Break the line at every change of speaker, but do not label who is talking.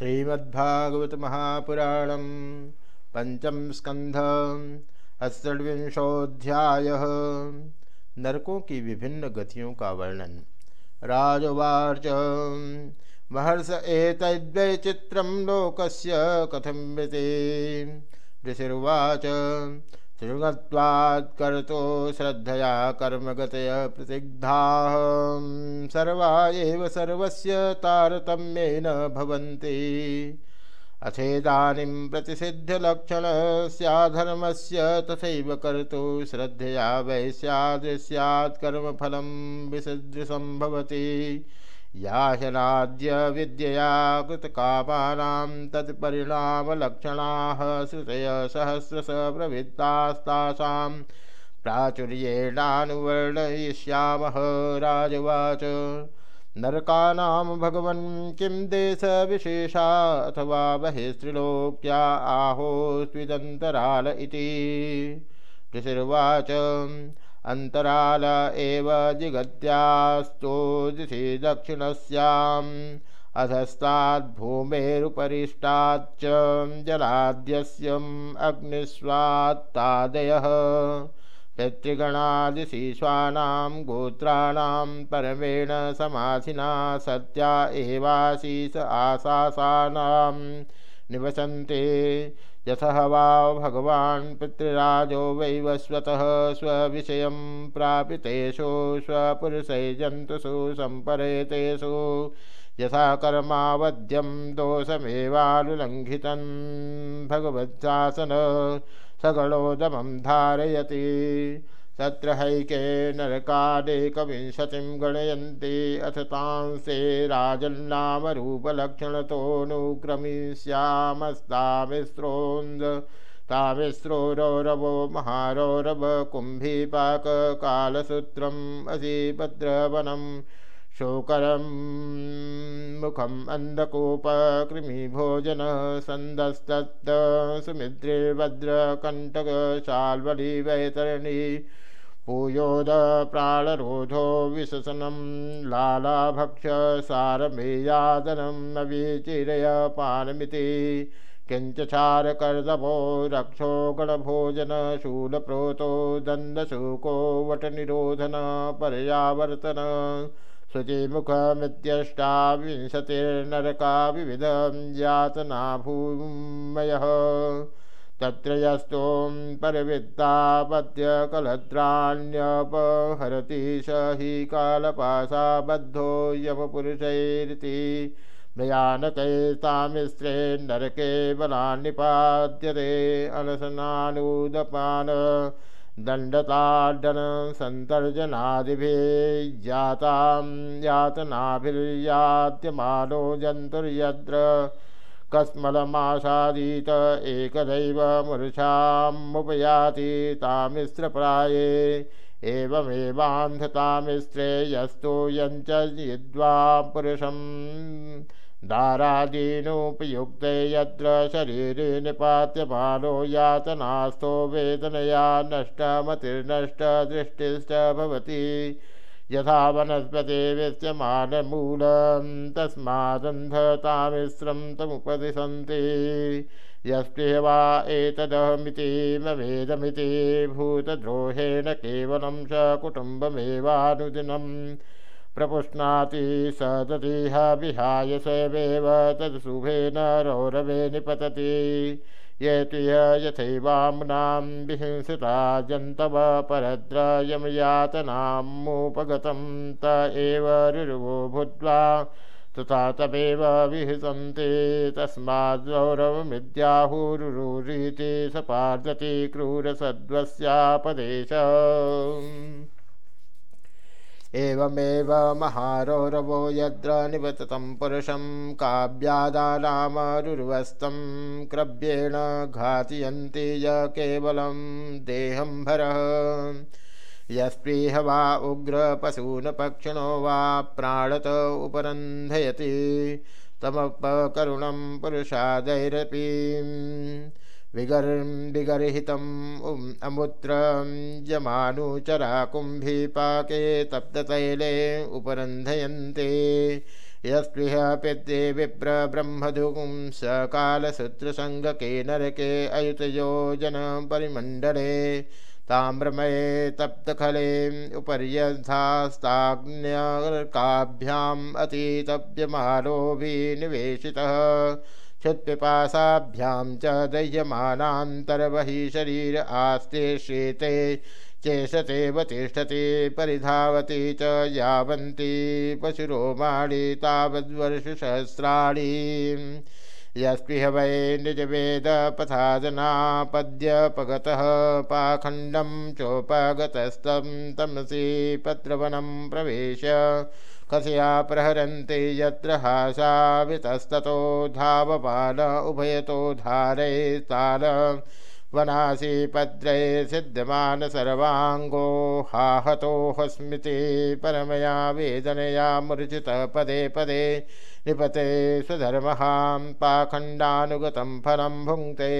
श्रीमद्भागवत महापुराण पंचम स्कंध अष्टविंशोध्याय नरकों की विभिन्न गतियों का वर्णन। राजवाच। महर्ष एतद्वैचित्रं लोकस्य कथं विते। ऋषिर्वाच। शृङ्गत्वात्कर्तो श्रद्धया कर्मगतय प्रतिग्धाः। सर्वा एव सर्वस्य तारतम्येन भवन्ति। अथेदानीं प्रतिषिध्यलक्षणस्याधर्मस्य तथैव कर्तु श्रद्धया वै स्यादृश्यात् कर्मफलं विसदृशं भवति या ह्यनाद्य विद्यया कृतकामानां तत्परिणामलक्षणाः श्रुतय सहस्रश प्रवृत्तास्तासां प्राचुर्येणानुवर्णयिष्यामः राजवाच। नरकानां भगवन् किं देशविशेषा अथवा बहिस्त्रिलोक्या आहो स्विदन्तराल इति। ऋषिर्वाच अंतराल एव जिगत्यास्तो दिशि दक्षिणस्याम् अधस्ताद्भूमेरुपरिष्टाच्च जलाद्यस्यम् अग्निस्वात्तादयः पितृगणादिशीश्वानां गोत्राणां परमेण समाधिना सत्या एवाशीष आशासानां निवसन्ते। यथः वा भगवान् पितृराजो वैवस्वतः स्वविषयं प्रापितेषु स्वपुरुषैजन्तुषु सम्परेतेषु। यथा कर्मावद्यं दोषमेवानुलङ्घितं भगवत्शासन सगणोदमं धारयति। तत्र हैके नरकादेकविंशतिं गणयन्ति अथ तांसे राजन्नामरूपलक्षणतोऽनुक्रमिष्यामस्तामिस्रोन्द तामिस्रोरौरवो महारौरव कुम्भीपाककालसूत्रम् असीभद्रवनं। शोकरं मुखम् अन्धकूपकृमिभोजन सन्दस्तत्त सुमिद्रिर्भद्रकण्टकशाल्वली भूयोदप्राणरोधो विशसनं लालाभक्षसारमेयादनं न विचिरयपानमिति किञ्चचारकर्दभो रक्षो गणभोजनशूलप्रोतो दन्दशुको वटनिरोधन पर्यावर्तन। शुचिमुखमित्यष्टाविंशतिर्नरका विविधं यातना भूमयः तत्र यस्तों परविद्तापत्यकलत्राण्यपहरति स हि कालपाशाबद्धो यमपुरुषैरिति भयानकैस्तामिस्त्रे नरके बलान्निपाद्यते अनशनानुदपान दण्डताडन सन्तर्जनादिभिर्जातां यातनाभिर्यात्यमानो जन्तुर्यत्र कस्मलमासादीत एकदैव मूर्छामुपयाति तामिस्रप्राये एवमेवान्धतामिश्रेयस्तु यञ्च यद्वा पुरुषं दारादीनोपयुक्ते यत्र शरीरे निपात्यमानो यातनास्थो वेदनया नष्टमतिर्नष्टदृष्टिश्च भवति। यथा वनस्पति विद्यमानमूलं तस्मादन्धतामिश्रं तमुपदिशन्ति। यस्पृह वा एतदहमिति ममेदमिति भूतद्रोहेण केवलं स कुटुम्बमेवानुदिनं। प्रपुष्णाति स तदिह विहाय सैवेव तत्शुभेन रौरवे निपतति। ये तुय यथैवाम्नां विहिंसिता जन्तव परद्रयमयातनामुपगतं त एव रुरुवो भूत्वा तथा तमेव विहसन्ति। तस्माद्गौरवमिद्याहुरुरीति सपार्दति क्रूरसद्वस्यापदेश। एवमेव महारौरवो यद्र निवततं पुरुषं काव्यादानामरुर्वस्तं क्रव्येण घातयन्ति य केवलं देहं भरः। यस्पृह वा उग्रपशूनपक्षिणो वा प्राणत उपरन्धयति। तमपकरुणं पुरुषादैरपि विगर अमुत्रं यमानुचरा कुम्भीपाके तप्ततैले उपरन्धयन्ते। यस्पृह पिद्ये विप्र ब्रह्मधुगुं स कालसूत्रसङ्गके नरके अयुतयोजनपरिमण्डले ताम्रमये तप्तखले उपर्यथास्ताग्न्यर्काभ्याम् अतीतव्यमालोभिनिवेशितः। क्षुत्पिपासाभ्यां च दह्यमानान्तर्बहि शरीर आस्ते श्वेते चेषतेव तिष्ठति परिधावति च यावन्ति पशुरोमाणि तावद्वर्षसहस्राणि। यस्पृह वै निजवेदपथादनापद्यपगतः पाखण्डं चोपगतस्तं तमसि पत्रवनं प्रवेश। कथया प्रहरन्ति यत्र हासावितस्ततो धावपाल उभयतो धारे ताल वनासी पद्रे सिद्धमान सर्वाङ्गो हाहतो हस्मिति परमया वेदनया मूर्छित पदे पदे निपते स्वधर्महां पाखण्डानुगतं फलं भुङ्क्ते।